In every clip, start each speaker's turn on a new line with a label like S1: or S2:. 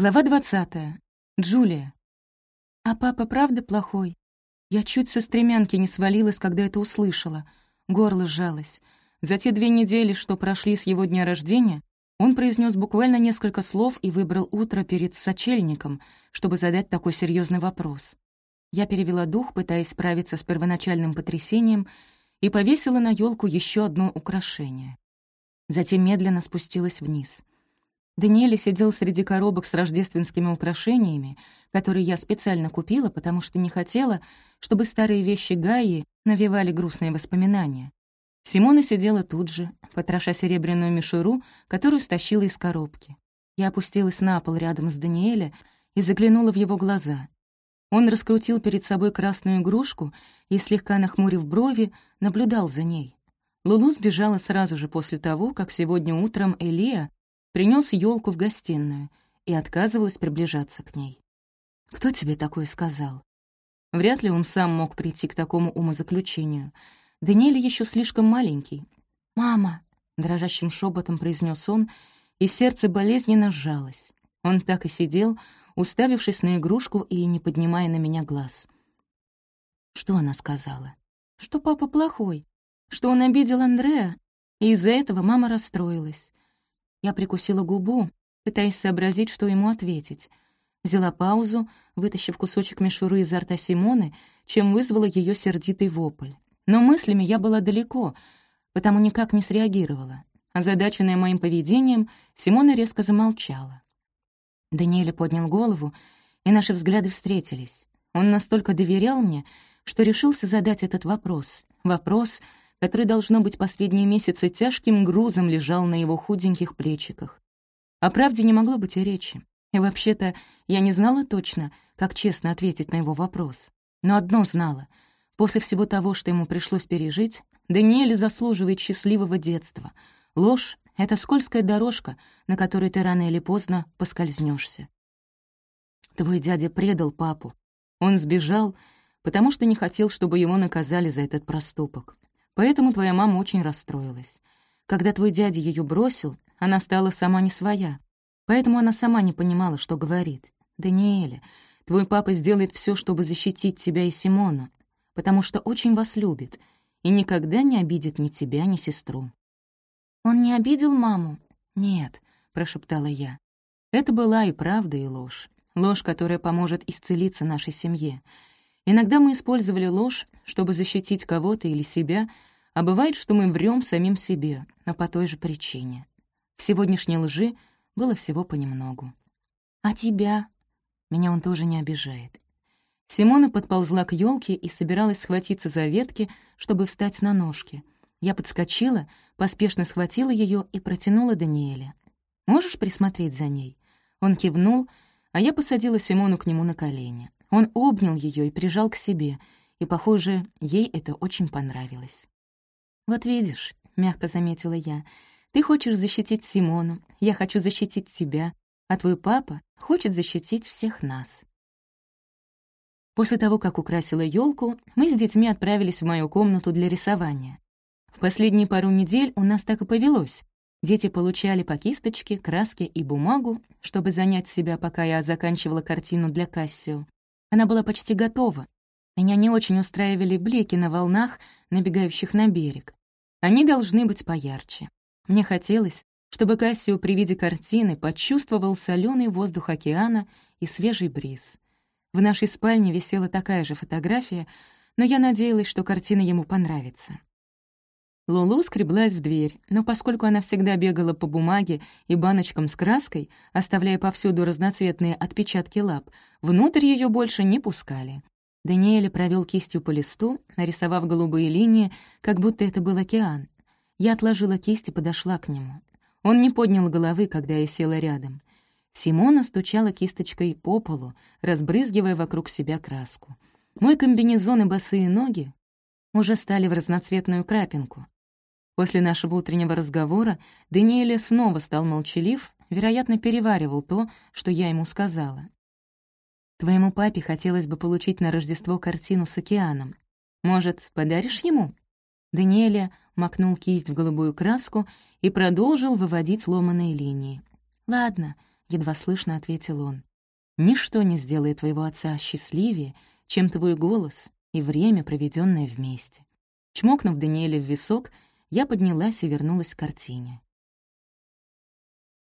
S1: Глава 20. Джулия. «А папа правда плохой?» Я чуть со стремянки не свалилась, когда это услышала. Горло сжалось. За те две недели, что прошли с его дня рождения, он произнес буквально несколько слов и выбрал утро перед сочельником, чтобы задать такой серьезный вопрос. Я перевела дух, пытаясь справиться с первоначальным потрясением, и повесила на елку еще одно украшение. Затем медленно спустилась вниз. Даниэль сидел среди коробок с рождественскими украшениями, которые я специально купила, потому что не хотела, чтобы старые вещи Гаи навевали грустные воспоминания. Симона сидела тут же, потроша серебряную мишуру, которую стащила из коробки. Я опустилась на пол рядом с Даниэля и заглянула в его глаза. Он раскрутил перед собой красную игрушку и, слегка нахмурив брови, наблюдал за ней. Лулу сбежала сразу же после того, как сегодня утром Элия принес елку в гостиную и отказывалась приближаться к ней. «Кто тебе такое сказал?» Вряд ли он сам мог прийти к такому умозаключению. Даниэль еще слишком маленький. «Мама!» — дрожащим шепотом произнес он, и сердце болезненно сжалось. Он так и сидел, уставившись на игрушку и не поднимая на меня глаз. Что она сказала? Что папа плохой, что он обидел Андреа, и из-за этого мама расстроилась. Я прикусила губу, пытаясь сообразить, что ему ответить. Взяла паузу, вытащив кусочек мишуры изо рта Симоны, чем вызвала ее сердитый вопль. Но мыслями я была далеко, потому никак не среагировала. Озадаченная моим поведением, Симона резко замолчала. Даниэль поднял голову, и наши взгляды встретились. Он настолько доверял мне, что решился задать этот вопрос. Вопрос, который, должно быть, последние месяцы тяжким грузом лежал на его худеньких плечиках. О правде не могло быть и речи. И вообще-то я не знала точно, как честно ответить на его вопрос. Но одно знала. После всего того, что ему пришлось пережить, Даниэль заслуживает счастливого детства. Ложь — это скользкая дорожка, на которой ты рано или поздно поскользнешься. Твой дядя предал папу. Он сбежал, потому что не хотел, чтобы его наказали за этот проступок. Поэтому твоя мама очень расстроилась. Когда твой дядя ее бросил, она стала сама не своя. Поэтому она сама не понимала, что говорит. «Даниэля, твой папа сделает все, чтобы защитить тебя и Симона, потому что очень вас любит и никогда не обидит ни тебя, ни сестру». «Он не обидел маму?» «Нет», — прошептала я. Это была и правда, и ложь. Ложь, которая поможет исцелиться нашей семье. Иногда мы использовали ложь, чтобы защитить кого-то или себя, а бывает, что мы врем самим себе, но по той же причине. В сегодняшней лжи было всего понемногу. «А тебя?» Меня он тоже не обижает. Симона подползла к елке и собиралась схватиться за ветки, чтобы встать на ножки. Я подскочила, поспешно схватила ее и протянула Даниэля. «Можешь присмотреть за ней?» Он кивнул, а я посадила Симону к нему на колени. Он обнял ее и прижал к себе, и, похоже, ей это очень понравилось. «Вот видишь», — мягко заметила я, — «ты хочешь защитить Симону, я хочу защитить себя, а твой папа хочет защитить всех нас». После того, как украсила елку, мы с детьми отправились в мою комнату для рисования. В последние пару недель у нас так и повелось. Дети получали по кисточке, краске и бумагу, чтобы занять себя, пока я заканчивала картину для Кассио. Она была почти готова. Меня не очень устраивали блики на волнах, набегающих на берег. Они должны быть поярче. Мне хотелось, чтобы Кассио при виде картины почувствовал соленый воздух океана и свежий бриз. В нашей спальне висела такая же фотография, но я надеялась, что картина ему понравится. Лулу скреблась в дверь, но поскольку она всегда бегала по бумаге и баночкам с краской, оставляя повсюду разноцветные отпечатки лап, внутрь ее больше не пускали. Даниэль провел кистью по листу, нарисовав голубые линии, как будто это был океан. Я отложила кисть и подошла к нему. Он не поднял головы, когда я села рядом. Симона стучала кисточкой по полу, разбрызгивая вокруг себя краску. Мой комбинезон и босые ноги уже стали в разноцветную крапинку. После нашего утреннего разговора Даниэль снова стал молчалив, вероятно, переваривал то, что я ему сказала. Твоему папе хотелось бы получить на Рождество картину с океаном. Может, подаришь ему?» Даниэля макнул кисть в голубую краску и продолжил выводить ломаные линии. «Ладно, — едва слышно ответил он. «Ничто не сделает твоего отца счастливее, чем твой голос и время, проведенное вместе». Чмокнув Даниэля в висок, я поднялась и вернулась к картине.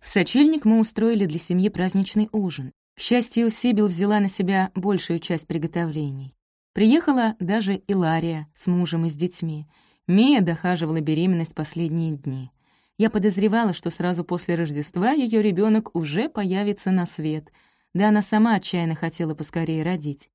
S1: В сочельник мы устроили для семьи праздничный ужин. К счастью, Сибил взяла на себя большую часть приготовлений. Приехала даже Илария с мужем и с детьми. Мия дохаживала беременность последние дни. Я подозревала, что сразу после Рождества ее ребенок уже появится на свет. Да она сама отчаянно хотела поскорее родить.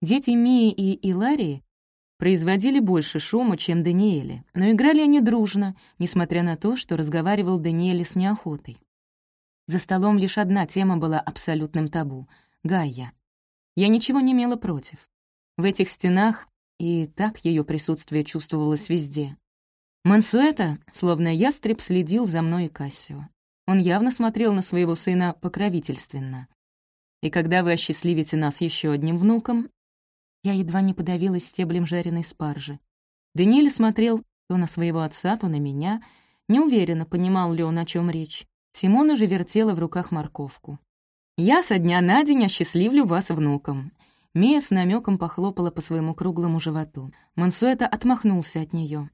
S1: Дети Мии и Иларии производили больше шума, чем Даниэле, но играли они дружно, несмотря на то, что разговаривал Даниэле с неохотой. За столом лишь одна тема была абсолютным табу — Гайя. Я ничего не имела против. В этих стенах и так ее присутствие чувствовалось везде. Мансуэта, словно ястреб, следил за мной и Кассио. Он явно смотрел на своего сына покровительственно. И когда вы осчастливите нас еще одним внуком, я едва не подавилась стеблем жареной спаржи. Даниэль смотрел то на своего отца, то на меня. Неуверенно, понимал ли он, о чем речь. Симона же вертела в руках морковку. «Я со дня на день осчастливлю вас внуком». Мия с намеком похлопала по своему круглому животу. Мансуэта отмахнулся от нее.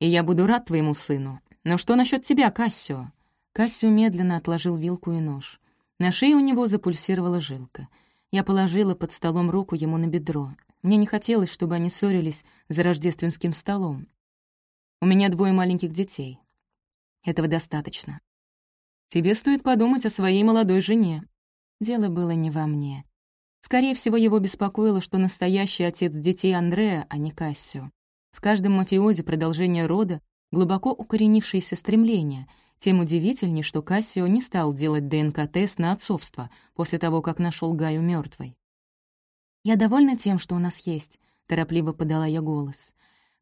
S1: И я буду рад твоему сыну. Но что насчет тебя, Кассио?» Кассио медленно отложил вилку и нож. На шее у него запульсировала жилка. Я положила под столом руку ему на бедро. Мне не хотелось, чтобы они ссорились за рождественским столом. У меня двое маленьких детей. Этого достаточно. Тебе стоит подумать о своей молодой жене. Дело было не во мне. Скорее всего, его беспокоило, что настоящий отец детей Андреа, а не Кассио. В каждом мафиозе продолжение рода — глубоко укоренившееся стремление, тем удивительнее, что Кассио не стал делать ДНК-тест на отцовство после того, как нашел Гаю мертвой. «Я довольна тем, что у нас есть», — торопливо подала я голос.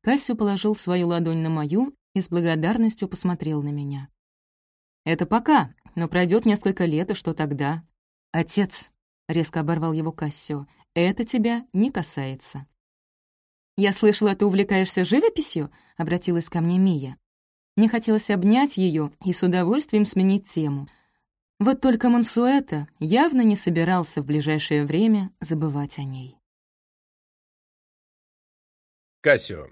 S1: Кассио положил свою ладонь на мою и с благодарностью посмотрел на меня. «Это пока, но пройдет несколько лет, и что тогда?» «Отец», — резко оборвал его Кассио, — «это тебя не касается». «Я слышала, ты увлекаешься живописью?» — обратилась ко мне Мия. Мне хотелось обнять ее и с удовольствием сменить тему. Вот только Мансуэта явно не собирался в ближайшее время забывать о ней.
S2: Кассио.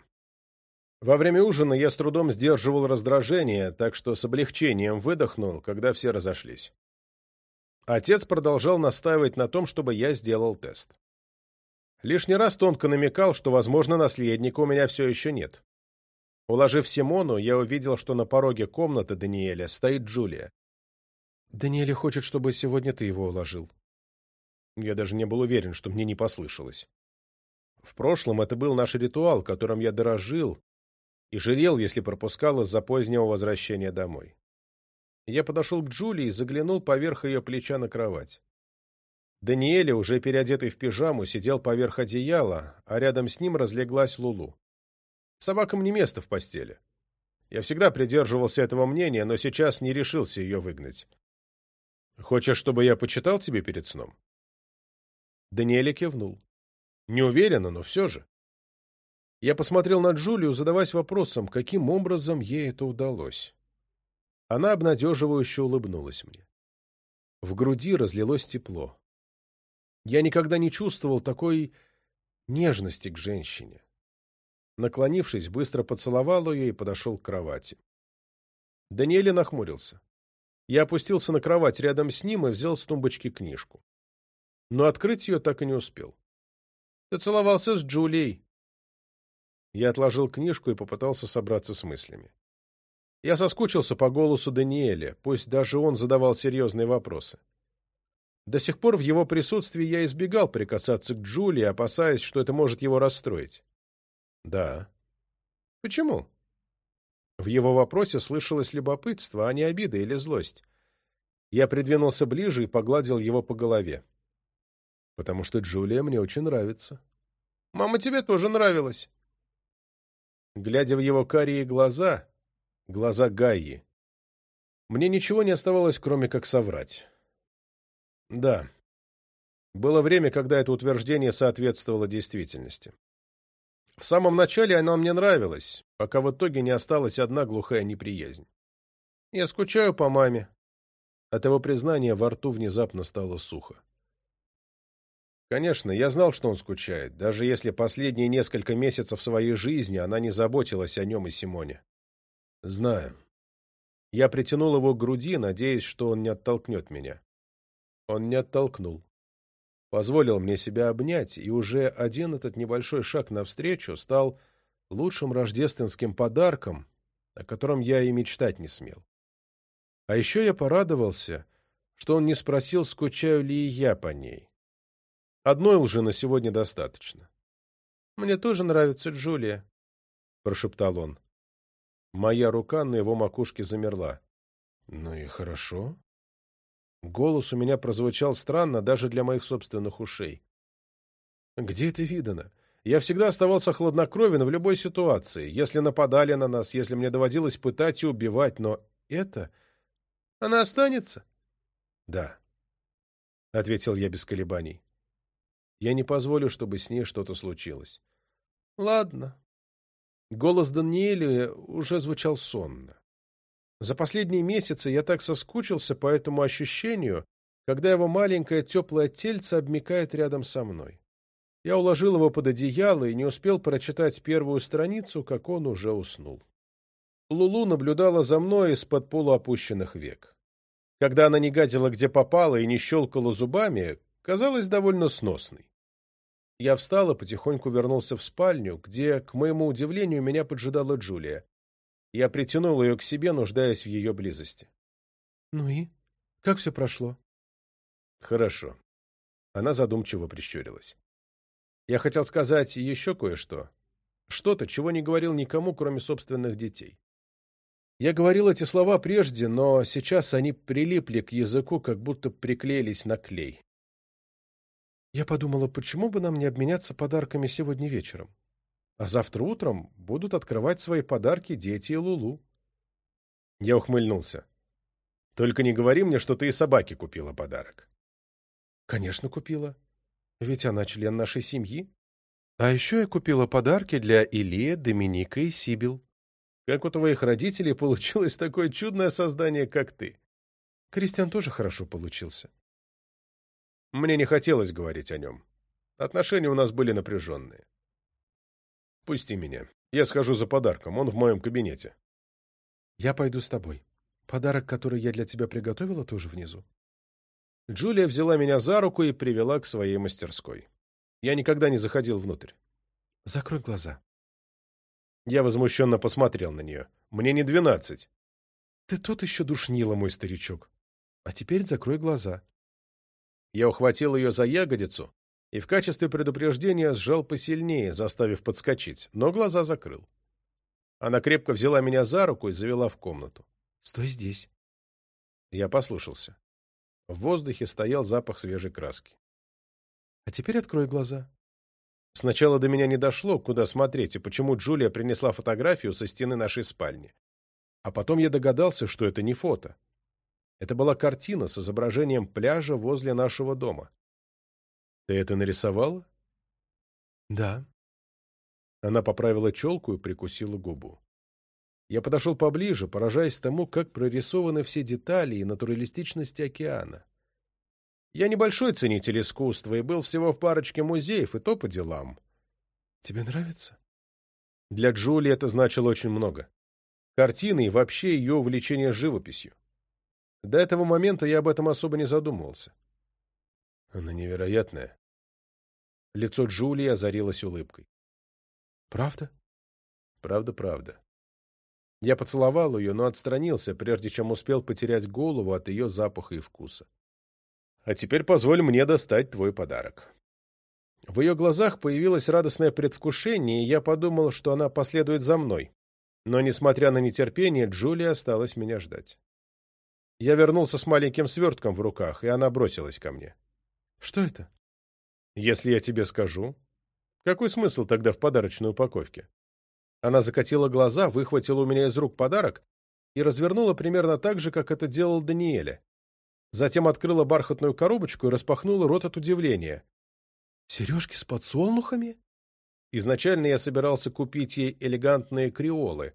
S2: Во время ужина я с трудом сдерживал раздражение, так что с облегчением выдохнул, когда все разошлись. Отец продолжал настаивать на том, чтобы я сделал тест. Лишний раз тонко намекал, что, возможно, наследника у меня все еще нет. Уложив Симону, я увидел, что на пороге комнаты Даниэля стоит Джулия. «Даниэль хочет, чтобы сегодня ты его уложил». Я даже не был уверен, что мне не послышалось. В прошлом это был наш ритуал, которым я дорожил и жалел, если пропускал из-за позднего возвращения домой. Я подошел к Джулии и заглянул поверх ее плеча на кровать. Даниэля, уже переодетый в пижаму, сидел поверх одеяла, а рядом с ним разлеглась Лулу. Собакам не место в постели. Я всегда придерживался этого мнения, но сейчас не решился ее выгнать. «Хочешь, чтобы я почитал тебе перед сном?» Даниэля кивнул. Не уверенно, но все же. Я посмотрел на Джулию, задаваясь вопросом, каким образом ей это удалось. Она обнадеживающе улыбнулась мне. В груди разлилось тепло. Я никогда не чувствовал такой нежности к женщине. Наклонившись, быстро поцеловал ее и подошел к кровати. Даниэль нахмурился. Я опустился на кровать рядом с ним и взял с тумбочки книжку. Но открыть ее так и не успел. «Ты целовался с Джулией!» Я отложил книжку и попытался собраться с мыслями. Я соскучился по голосу Даниэля, пусть даже он задавал серьезные вопросы. До сих пор в его присутствии я избегал прикасаться к Джулии, опасаясь, что это может его расстроить. Да. Почему? В его вопросе слышалось любопытство, а не обида или злость. Я придвинулся ближе и погладил его по голове. Потому что Джулия мне очень нравится. Мама тебе тоже нравилась. Глядя в его карие глаза, глаза Гаи, мне ничего не оставалось, кроме как соврать. Да. Было время, когда это утверждение соответствовало действительности. В самом начале она мне нравилась, пока в итоге не осталась одна глухая неприязнь. Я скучаю по маме. От его признания во рту внезапно стало сухо. Конечно, я знал, что он скучает, даже если последние несколько месяцев своей жизни она не заботилась о нем и Симоне. Знаю. Я притянул его к груди, надеясь, что он не оттолкнет меня. Он не оттолкнул. Позволил мне себя обнять, и уже один этот небольшой шаг навстречу стал лучшим рождественским подарком, о котором я и мечтать не смел. А еще я порадовался, что он не спросил, скучаю ли я по ней. Одной лжи на сегодня достаточно. «Мне тоже нравится Джулия», — прошептал он. Моя рука на его макушке замерла. «Ну и хорошо». Голос у меня прозвучал странно даже для моих собственных ушей. «Где это видано? Я всегда оставался хладнокровен в любой ситуации, если нападали на нас, если мне доводилось пытать и убивать, но это... Она останется?» «Да», — ответил я без колебаний. «Я не позволю, чтобы с ней что-то случилось». «Ладно». Голос Даниэля уже звучал сонно. За последние месяцы я так соскучился по этому ощущению, когда его маленькое теплое тельце обмикает рядом со мной. Я уложил его под одеяло и не успел прочитать первую страницу, как он уже уснул. Лулу наблюдала за мной из-под полуопущенных век. Когда она не гадила где попала и не щелкала зубами, казалась довольно сносной. Я встал и потихоньку вернулся в спальню, где, к моему удивлению, меня поджидала Джулия. Я притянул ее к себе, нуждаясь в ее близости. — Ну и? Как все прошло? — Хорошо. Она задумчиво прищурилась. Я хотел сказать еще кое-что. Что-то, чего не говорил никому, кроме собственных детей. Я говорил эти слова прежде, но сейчас они прилипли к языку, как будто приклеились на клей. Я подумала, почему бы нам не обменяться подарками сегодня вечером? А завтра утром будут открывать свои подарки дети и Лулу. Я ухмыльнулся. Только не говори мне, что ты и собаке купила подарок. Конечно, купила. Ведь она член нашей семьи. А еще я купила подарки для Ильи, Доминика и Сибил. Как у твоих родителей получилось такое чудное создание, как ты? Кристиан тоже хорошо получился. Мне не хотелось говорить о нем. Отношения у нас были напряженные. Пусти меня. Я схожу за подарком, он в моем кабинете. Я пойду с тобой. Подарок, который я для тебя приготовила, тоже внизу. Джулия взяла меня за руку и привела к своей мастерской. Я никогда не заходил внутрь. Закрой глаза. Я возмущенно посмотрел на нее. Мне не двенадцать. Ты тот еще душнила, мой старичок. А теперь закрой глаза. Я ухватил ее за ягодицу и в качестве предупреждения сжал посильнее, заставив подскочить, но глаза закрыл. Она крепко взяла меня за руку и завела в комнату. «Стой здесь». Я послушался. В воздухе стоял запах свежей краски. А теперь открой глаза. Сначала до меня не дошло, куда смотреть и почему Джулия принесла фотографию со стены нашей спальни. А потом я догадался, что это не фото. Это была картина с изображением пляжа возле нашего дома. Ты это нарисовала? Да. Она поправила челку и прикусила губу. Я подошел поближе, поражаясь тому, как прорисованы все детали и натуралистичности океана. Я небольшой ценитель искусства и был всего в парочке музеев, и то по делам. Тебе нравится? Для Джули это значило очень много. Картины и вообще ее увлечение живописью. До этого момента я об этом особо не задумывался. Она невероятная. Лицо Джулии озарилось улыбкой. Правда? Правда, правда. Я поцеловал ее, но отстранился, прежде чем успел потерять голову от ее запаха и вкуса. А теперь позволь мне достать твой подарок. В ее глазах появилось радостное предвкушение, и я подумал, что она последует за мной. Но, несмотря на нетерпение, Джулия осталась меня ждать. Я вернулся с маленьким свертком в руках, и она бросилась ко мне. «Что это?» «Если я тебе скажу, какой смысл тогда в подарочной упаковке?» Она закатила глаза, выхватила у меня из рук подарок и развернула примерно так же, как это делал Даниэля. Затем открыла бархатную коробочку и распахнула рот от удивления. «Сережки с подсолнухами?» Изначально я собирался купить ей элегантные креолы,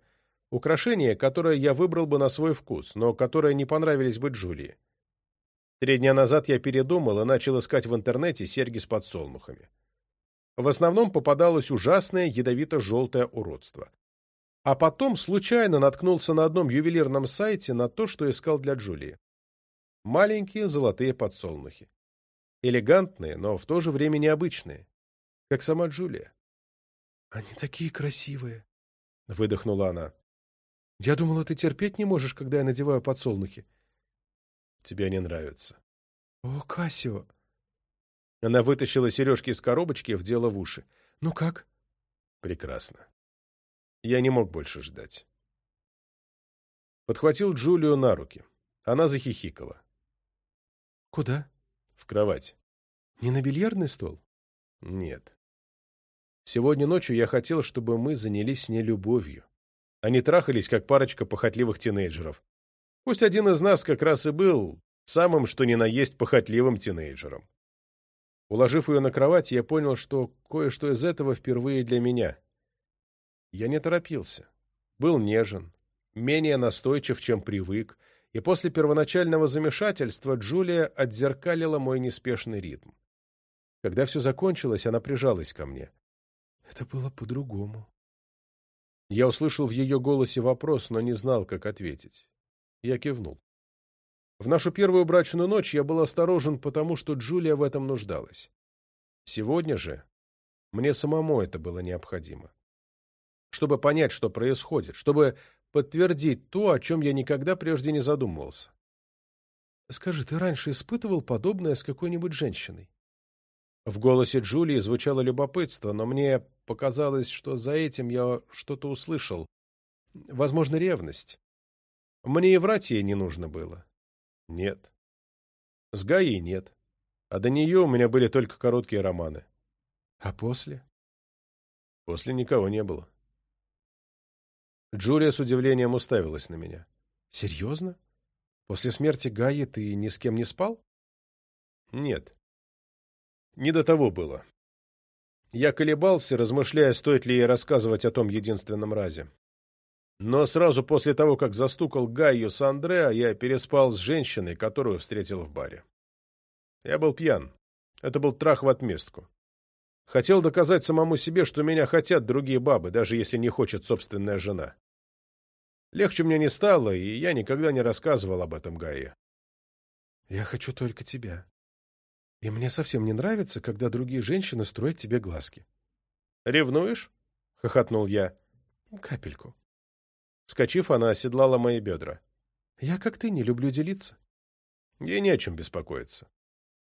S2: украшения, которые я выбрал бы на свой вкус, но которые не понравились бы Джулии. Три дня назад я передумал и начал искать в интернете серьги с подсолнухами. В основном попадалось ужасное ядовито-желтое уродство. А потом случайно наткнулся на одном ювелирном сайте на то, что искал для Джулии. Маленькие золотые подсолнухи. Элегантные, но в то же время необычные. Как сама Джулия. «Они такие красивые!» — выдохнула она. «Я думала, ты терпеть не можешь, когда я надеваю подсолнухи». «Тебе не нравится». «О, Кассио!» Она вытащила сережки из коробочки и вдела в уши. «Ну как?» «Прекрасно». Я не мог больше ждать. Подхватил Джулию на руки. Она захихикала. «Куда?» «В кровать». «Не на бильярдный стол?» «Нет». Сегодня ночью я хотел, чтобы мы занялись с ней любовью. Они трахались, как парочка похотливых тинейджеров. Пусть один из нас как раз и был самым, что ни на есть, похотливым тинейджером. Уложив ее на кровать, я понял, что кое-что из этого впервые для меня. Я не торопился. Был нежен, менее настойчив, чем привык, и после первоначального замешательства Джулия отзеркалила мой неспешный ритм. Когда все закончилось, она прижалась ко мне. Это было по-другому. Я услышал в ее голосе вопрос, но не знал, как ответить. Я кивнул. В нашу первую брачную ночь я был осторожен, потому что Джулия в этом нуждалась. Сегодня же мне самому это было необходимо. Чтобы понять, что происходит, чтобы подтвердить то, о чем я никогда прежде не задумывался. «Скажи, ты раньше испытывал подобное с какой-нибудь женщиной?» В голосе Джулии звучало любопытство, но мне показалось, что за этим я что-то услышал. Возможно, ревность. Мне и врать ей не нужно было. Нет. С Гаей нет. А до нее у меня были только короткие романы. А после? После никого не было. Джулия с удивлением уставилась на меня. «Серьезно? После смерти Гаи ты ни с кем не спал?» «Нет. Не до того было. Я колебался, размышляя, стоит ли ей рассказывать о том единственном разе. Но сразу после того, как застукал Гайю с Андреа, я переспал с женщиной, которую встретил в баре. Я был пьян. Это был трах в отместку. Хотел доказать самому себе, что меня хотят другие бабы, даже если не хочет собственная жена. Легче мне не стало, и я никогда не рассказывал об этом Гае. «Я хочу только тебя. И мне совсем не нравится, когда другие женщины строят тебе глазки». «Ревнуешь?» — хохотнул я. «Капельку». Вскочив, она оседлала мои бедра. «Я, как ты, не люблю делиться». Ей не о чем беспокоиться.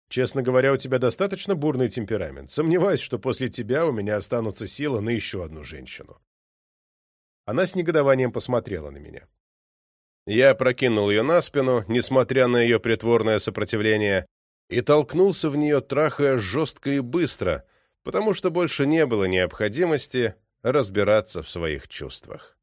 S2: Честно говоря, у тебя достаточно бурный темперамент. Сомневаюсь, что после тебя у меня останутся силы на еще одну женщину. Она с негодованием посмотрела на меня. Я прокинул ее на спину, несмотря на ее притворное сопротивление, и толкнулся в нее, трахая жестко и быстро, потому что больше не было необходимости разбираться в своих чувствах.